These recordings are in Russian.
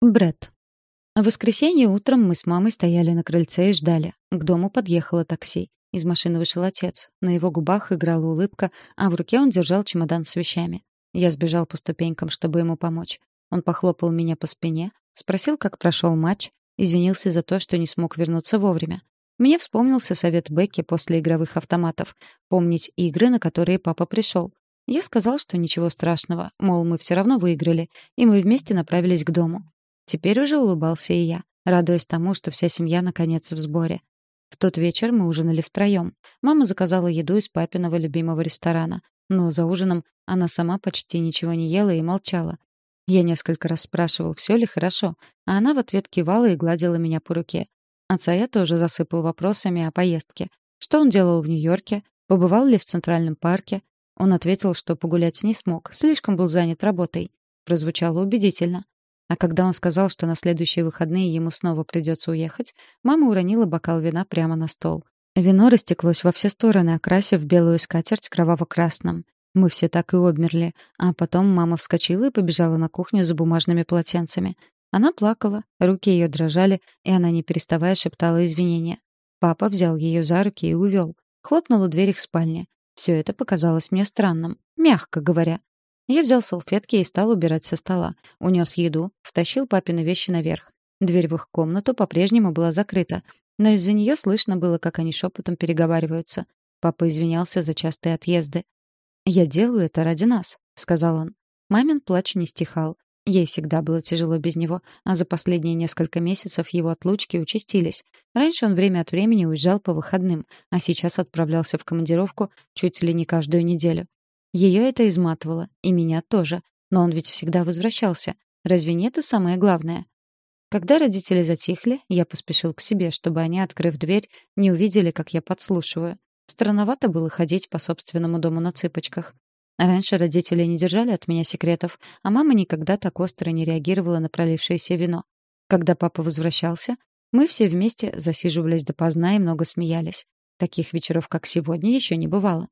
Бред. В воскресенье утром мы с мамой стояли на крыльце и ждали. К дому подъехало такси. Из машины вышел отец. На его губах играла улыбка, а в руке он держал чемодан с вещами. Я сбежал по ступенькам, чтобы ему помочь. Он похлопал меня по спине, спросил, как прошел матч, извинился за то, что не смог вернуться вовремя. Мне вспомнился совет Бекки после игровых автоматов — помнить игры, на которые папа пришел. Я сказал, что ничего страшного, мол, мы все равно выиграли, и мы вместе направились к дому. Теперь уже улыбался и я, радуясь тому, что вся семья наконец в сборе. В тот вечер мы ужинали втроем. Мама заказала еду из папиного любимого ресторана, но за ужином она сама почти ничего не ела и молчала. Я несколько раз спрашивал, все ли хорошо, а она в ответ кивала и гладила меня по руке. Отца я тоже засыпал вопросами о поездке. Что он делал в Нью-Йорке? Побывал ли в Центральном парке? Он ответил, что погулять не смог, слишком был занят работой. Прозвучало убедительно. А когда он сказал, что на следующие выходные ему снова придется уехать, мама уронила бокал вина прямо на стол. Вино растеклось во все стороны, окрасив белую скатерть кроваво-красным. Мы все так и обмерли, а потом мама вскочила и побежала на кухню за бумажными полотенцами. Она плакала, руки ее дрожали, и она, не переставая, шептала извинения. Папа взял ее за руки и увел. Хлопнула дверь их спальни. Все это показалось мне странным, мягко говоря. Я взял салфетки и стал убирать со стола. Унес еду, втащил папины вещи наверх. Дверь в их комнату по-прежнему была закрыта, но из-за нее слышно было, как они шепотом переговариваются. Папа извинялся за частые отъезды. «Я делаю это ради нас», — сказал он. Мамин плач не стихал. Ей всегда было тяжело без него, а за последние несколько месяцев его отлучки участились. Раньше он время от времени уезжал по выходным, а сейчас отправлялся в командировку чуть ли не каждую неделю. Ее это изматывало, и меня тоже. Но он ведь всегда возвращался. Разве не это самое главное? Когда родители затихли, я поспешил к себе, чтобы они, открыв дверь, не увидели, как я подслушиваю. Странновато было ходить по собственному дому на цыпочках. Раньше родители не держали от меня секретов, а мама никогда так остро не реагировала на пролившееся вино. Когда папа возвращался, мы все вместе засиживались допоздна и много смеялись. Таких вечеров, как сегодня, еще не бывало.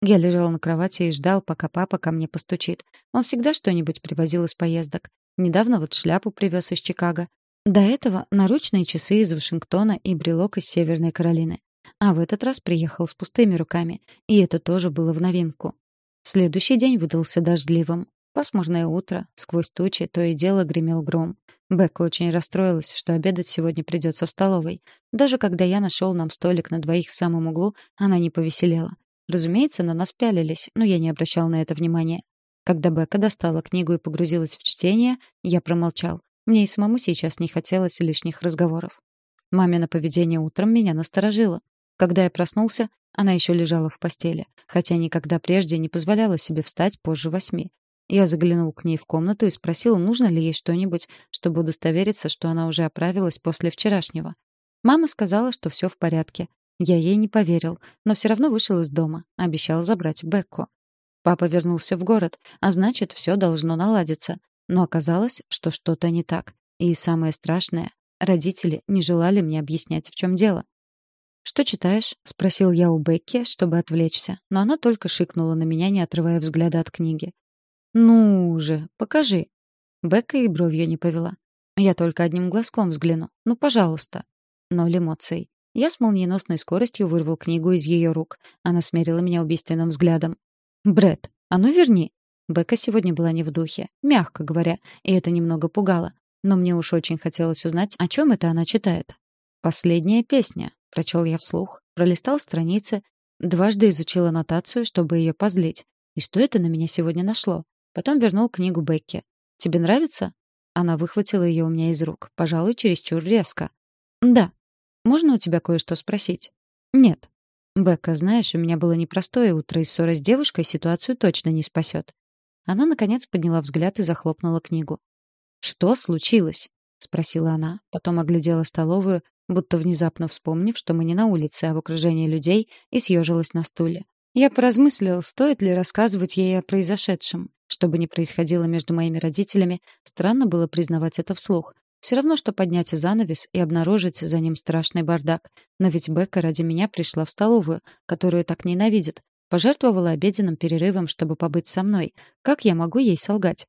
Я лежал на кровати и ждал, пока папа ко мне постучит. Он всегда что-нибудь привозил из поездок. Недавно вот шляпу привез из Чикаго. До этого наручные часы из Вашингтона и брелок из Северной Каролины. А в этот раз приехал с пустыми руками, и это тоже было в новинку. Следующий день выдался дождливым. Пасмурное утро, сквозь тучи то и дело гремел гром. Бекка очень расстроилась, что обедать сегодня придется в столовой. Даже когда я нашел нам столик на двоих в самом углу, она не повеселела. Разумеется, на нас пялились, но я не обращал на это внимания. Когда Бека достала книгу и погрузилась в чтение, я промолчал. Мне и самому сейчас не хотелось лишних разговоров. Мамино поведение утром меня насторожило. Когда я проснулся, она еще лежала в постели, хотя никогда прежде не позволяла себе встать позже восьми. Я заглянул к ней в комнату и спросил, нужно ли ей что-нибудь, чтобы удостовериться, что она уже оправилась после вчерашнего. Мама сказала, что все в порядке, я ей не поверил, но все равно вышел из дома, обещал забрать Бекку. Папа вернулся в город, а значит, все должно наладиться. Но оказалось, что что-то не так. И самое страшное, родители не желали мне объяснять, в чем дело. «Что читаешь?» — спросил я у Бекки, чтобы отвлечься, но она только шикнула на меня, не отрывая взгляда от книги. «Ну же, покажи». Бекка и бровью не повела. «Я только одним глазком взгляну. Ну, пожалуйста». Ноль эмоций. Я с молниеносной скоростью вырвал книгу из ее рук. Она смерила меня убийственным взглядом. Бред, а ну верни!» Бека сегодня была не в духе, мягко говоря, и это немного пугало. Но мне уж очень хотелось узнать, о чем это она читает. «Последняя песня», — прочел я вслух, пролистал страницы, дважды изучил аннотацию, чтобы ее позлить. И что это на меня сегодня нашло? Потом вернул книгу Бекке. «Тебе нравится?» Она выхватила ее у меня из рук, пожалуй, чересчур резко. «Да», можно у тебя кое-что спросить?» «Нет». «Бекка, знаешь, у меня было непростое утро, и ссора с девушкой ситуацию точно не спасет». Она, наконец, подняла взгляд и захлопнула книгу. «Что случилось?» — спросила она, потом оглядела столовую, будто внезапно вспомнив, что мы не на улице, а в окружении людей, и съежилась на стуле. Я поразмыслил, стоит ли рассказывать ей о произошедшем. Что бы ни происходило между моими родителями, странно было признавать это вслух, все равно, что поднять занавес и обнаружить за ним страшный бардак. Но ведь Бекка ради меня пришла в столовую, которую так ненавидит. Пожертвовала обеденным перерывом, чтобы побыть со мной. Как я могу ей солгать?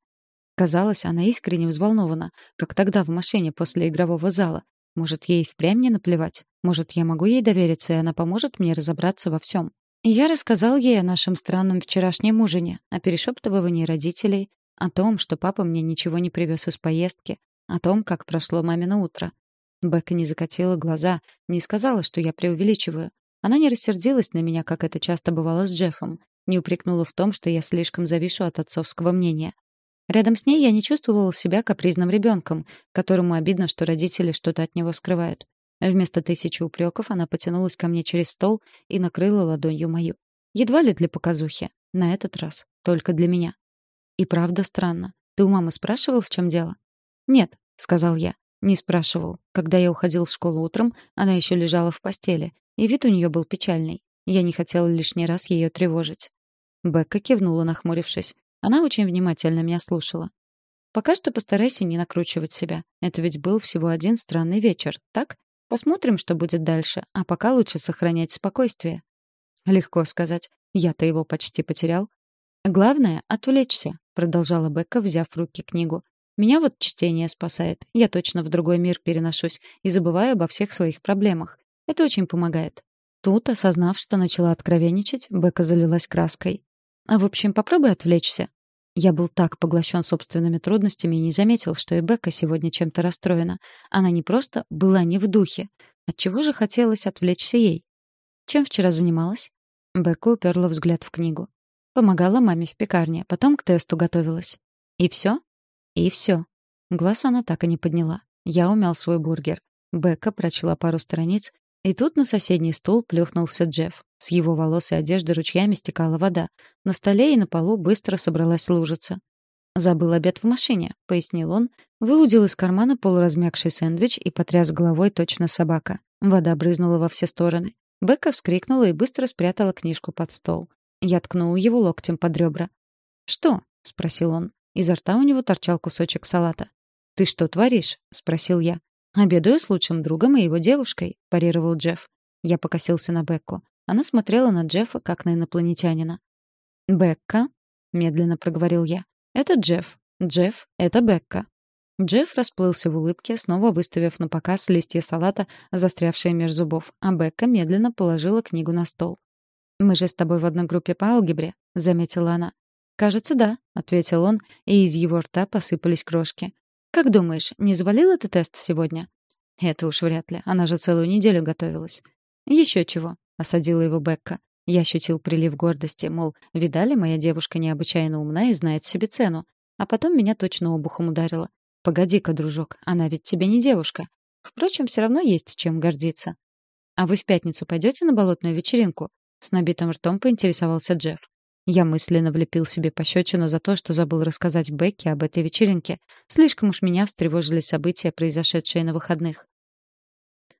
Казалось, она искренне взволнована, как тогда в машине после игрового зала. Может, ей впрямь не наплевать? Может, я могу ей довериться, и она поможет мне разобраться во всем? я рассказал ей о нашем странном вчерашнем ужине, о перешептывании родителей, о том, что папа мне ничего не привез из поездки, о том, как прошло мамино утро. Бекка не закатила глаза, не сказала, что я преувеличиваю. Она не рассердилась на меня, как это часто бывало с Джеффом, не упрекнула в том, что я слишком завишу от отцовского мнения. Рядом с ней я не чувствовала себя капризным ребенком, которому обидно, что родители что-то от него скрывают. Вместо тысячи упреков она потянулась ко мне через стол и накрыла ладонью мою. Едва ли для показухи. На этот раз. Только для меня. И правда странно. Ты у мамы спрашивал, в чем дело? Нет, сказал я. Не спрашивал. Когда я уходил в школу утром, она еще лежала в постели, и вид у нее был печальный. Я не хотела лишний раз ее тревожить. Бекка кивнула, нахмурившись. Она очень внимательно меня слушала. Пока что постарайся не накручивать себя. Это ведь был всего один странный вечер, так? Посмотрим, что будет дальше, а пока лучше сохранять спокойствие. Легко сказать. Я-то его почти потерял. Главное — отвлечься, продолжала Бекка, взяв в руки книгу. Меня вот чтение спасает. Я точно в другой мир переношусь и забываю обо всех своих проблемах. Это очень помогает. Тут, осознав, что начала откровенничать, Бекка залилась краской. А в общем, попробуй отвлечься. Я был так поглощен собственными трудностями и не заметил, что и Бекка сегодня чем-то расстроена. Она не просто была не в духе. Отчего же хотелось отвлечься ей? Чем вчера занималась? Бекка уперла взгляд в книгу. Помогала маме в пекарне, потом к тесту готовилась. И все? И все. Глаз она так и не подняла. Я умял свой бургер. Бекка прочла пару страниц и тут на соседний стул плюхнулся Джефф. С его волос и одежды ручьями стекала вода. На столе и на полу быстро собралась лужица. «Забыл обед в машине», — пояснил он, выудил из кармана полуразмягший сэндвич и потряс головой точно собака. Вода брызнула во все стороны. Бекка вскрикнула и быстро спрятала книжку под стол. Я ткнул его локтем под ребра. «Что?» — спросил он. Изо рта у него торчал кусочек салата. «Ты что творишь?» — спросил я. «Обедаю с лучшим другом и его девушкой», — парировал Джефф. Я покосился на Бекку. Она смотрела на Джеффа, как на инопланетянина. «Бекка», — медленно проговорил я. «Это Джефф. Джефф — это Бекка». Джефф расплылся в улыбке, снова выставив на показ листья салата, застрявшие меж зубов, а Бекка медленно положила книгу на стол. «Мы же с тобой в одной группе по алгебре», — заметила она. «Кажется, да», — ответил он, и из его рта посыпались крошки. Как думаешь, не завалил этот тест сегодня? Это уж вряд ли. Она же целую неделю готовилась. Еще чего, осадила его Бекка. Я ощутил прилив гордости, мол, видали, моя девушка необычайно умна и знает себе цену. А потом меня точно обухом ударило. Погоди-ка, дружок, она ведь тебе не девушка. Впрочем, все равно есть чем гордиться. А вы в пятницу пойдете на болотную вечеринку? С набитым ртом поинтересовался Джефф. Я мысленно влепил себе пощечину за то, что забыл рассказать Бекке об этой вечеринке. Слишком уж меня встревожили события, произошедшие на выходных.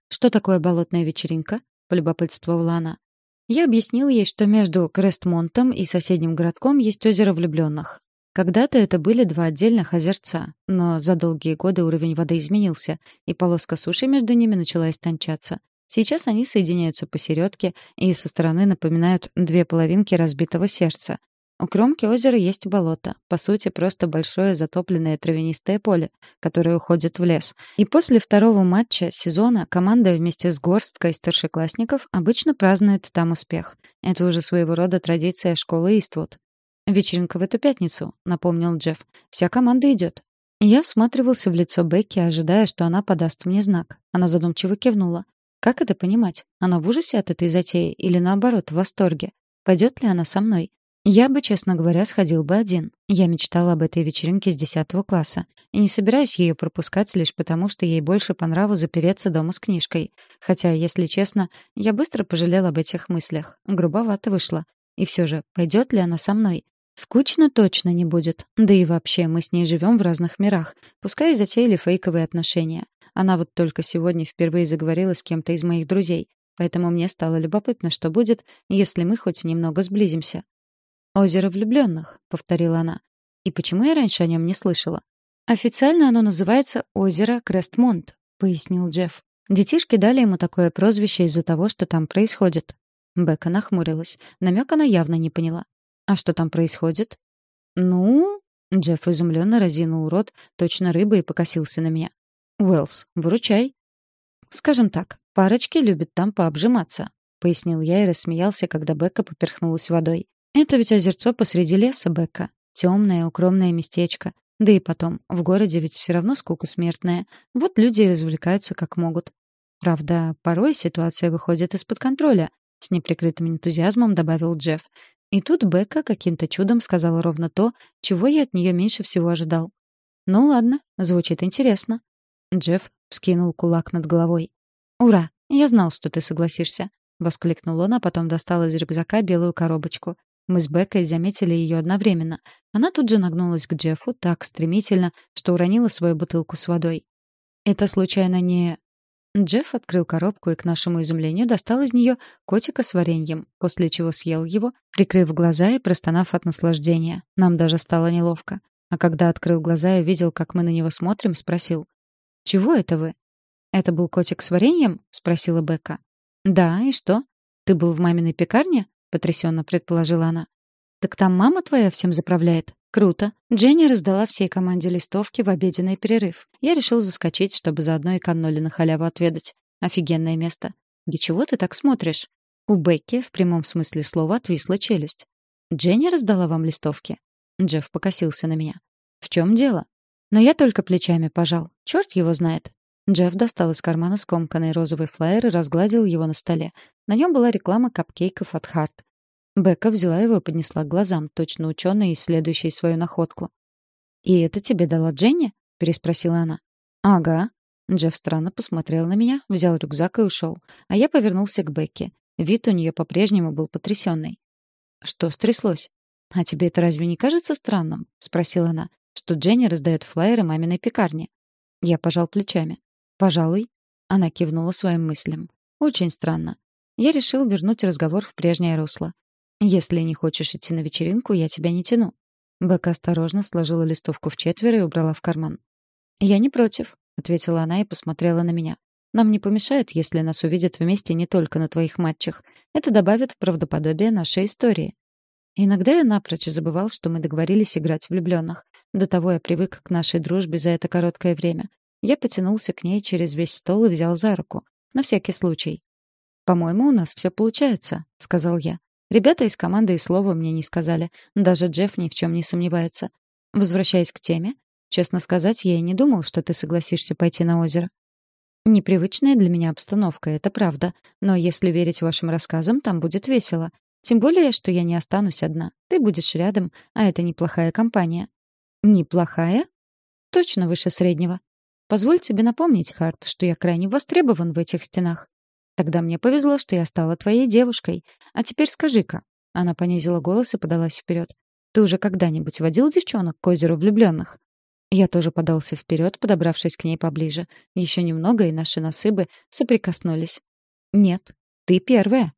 «Что такое болотная вечеринка?» — полюбопытствовала она. Я объяснил ей, что между Крестмонтом и соседним городком есть озеро влюбленных. Когда-то это были два отдельных озерца, но за долгие годы уровень воды изменился, и полоска суши между ними начала истончаться. Сейчас они соединяются посередке и со стороны напоминают две половинки разбитого сердца. У кромки озера есть болото, по сути, просто большое затопленное травянистое поле, которое уходит в лес. И после второго матча сезона команда вместе с горсткой старшеклассников обычно празднует там успех. Это уже своего рода традиция школы Иствуд. «Вечеринка в эту пятницу», — напомнил Джефф. «Вся команда идет». Я всматривался в лицо Бекки, ожидая, что она подаст мне знак. Она задумчиво кивнула. Как это понимать? Она в ужасе от этой затеи или наоборот в восторге? Пойдет ли она со мной? Я бы, честно говоря, сходил бы один. Я мечтала об этой вечеринке с 10 класса. И не собираюсь ее пропускать лишь потому, что ей больше по нраву запереться дома с книжкой. Хотя, если честно, я быстро пожалел об этих мыслях. Грубовато вышло. И все же, пойдет ли она со мной? Скучно точно не будет. Да и вообще, мы с ней живем в разных мирах. Пускай затеяли фейковые отношения. Она вот только сегодня впервые заговорила с кем-то из моих друзей, поэтому мне стало любопытно, что будет, если мы хоть немного сблизимся. «Озеро влюбленных», — повторила она. «И почему я раньше о нем не слышала?» «Официально оно называется озеро Крестмонт», — пояснил Джефф. Детишки дали ему такое прозвище из-за того, что там происходит. Бека нахмурилась. Намек она явно не поняла. «А что там происходит?» «Ну...» Джефф изумленно разинул рот, точно рыба, и покосился на меня. «Уэллс, выручай». «Скажем так, парочки любят там пообжиматься», — пояснил я и рассмеялся, когда Бекка поперхнулась водой. «Это ведь озерцо посреди леса, Бекка. Темное, укромное местечко. Да и потом, в городе ведь все равно скука смертная. Вот люди и развлекаются как могут. Правда, порой ситуация выходит из-под контроля, с неприкрытым энтузиазмом добавил Джефф. И тут Бекка каким-то чудом сказала ровно то, чего я от нее меньше всего ожидал. «Ну ладно, звучит интересно». Джефф вскинул кулак над головой. «Ура! Я знал, что ты согласишься», — воскликнул он, а потом достал из рюкзака белую коробочку. Мы с Беккой заметили ее одновременно. Она тут же нагнулась к Джеффу так стремительно, что уронила свою бутылку с водой. «Это случайно не...» Джефф открыл коробку и, к нашему изумлению, достал из нее котика с вареньем, после чего съел его, прикрыв глаза и простонав от наслаждения. Нам даже стало неловко. А когда открыл глаза и увидел, как мы на него смотрим, спросил. «Чего это вы?» «Это был котик с вареньем?» — спросила Бекка. «Да, и что? Ты был в маминой пекарне?» — потрясенно предположила она. «Так там мама твоя всем заправляет? Круто!» Дженни раздала всей команде листовки в обеденный перерыв. Я решил заскочить, чтобы заодно и канноли на халяву отведать. Офигенное место. «Да чего ты так смотришь?» У Бекки в прямом смысле слова отвисла челюсть. «Дженни раздала вам листовки?» Джефф покосился на меня. «В чем дело?» Но я только плечами пожал. Черт его знает. Джефф достал из кармана скомканный розовый флаер и разгладил его на столе. На нем была реклама капкейков от Харт. Бекка взяла его и поднесла к глазам, точно ученая, исследующая свою находку. «И это тебе дала Дженни?» — переспросила она. «Ага». Джефф странно посмотрел на меня, взял рюкзак и ушел. А я повернулся к Бекке. Вид у нее по-прежнему был потрясенный. «Что стряслось?» «А тебе это разве не кажется странным?» — спросила она. «Что Дженни раздает флаеры маминой пекарне?» Я пожал плечами. «Пожалуй». Она кивнула своим мыслям. «Очень странно. Я решил вернуть разговор в прежнее русло. «Если не хочешь идти на вечеринку, я тебя не тяну». Бека осторожно сложила листовку в четверо и убрала в карман. «Я не против», — ответила она и посмотрела на меня. «Нам не помешает, если нас увидят вместе не только на твоих матчах. Это добавит правдоподобие нашей истории». Иногда я напрочь забывал, что мы договорились играть влюбленных. До того я привык к нашей дружбе за это короткое время. Я потянулся к ней через весь стол и взял за руку. На всякий случай. «По-моему, у нас все получается», — сказал я. Ребята из команды и слова мне не сказали. Даже Джефф ни в чем не сомневается. Возвращаясь к теме, честно сказать, я и не думал, что ты согласишься пойти на озеро. Непривычная для меня обстановка, это правда. Но если верить вашим рассказам, там будет весело. Тем более, что я не останусь одна. Ты будешь рядом, а это неплохая компания. Неплохая? Точно выше среднего. Позволь тебе напомнить, Харт, что я крайне востребован в этих стенах. Тогда мне повезло, что я стала твоей девушкой. А теперь скажи-ка». Она понизила голос и подалась вперед. «Ты уже когда-нибудь водил девчонок к озеру влюбленных?» Я тоже подался вперед, подобравшись к ней поближе. Еще немного, и наши носы бы соприкоснулись. «Нет, ты первая»,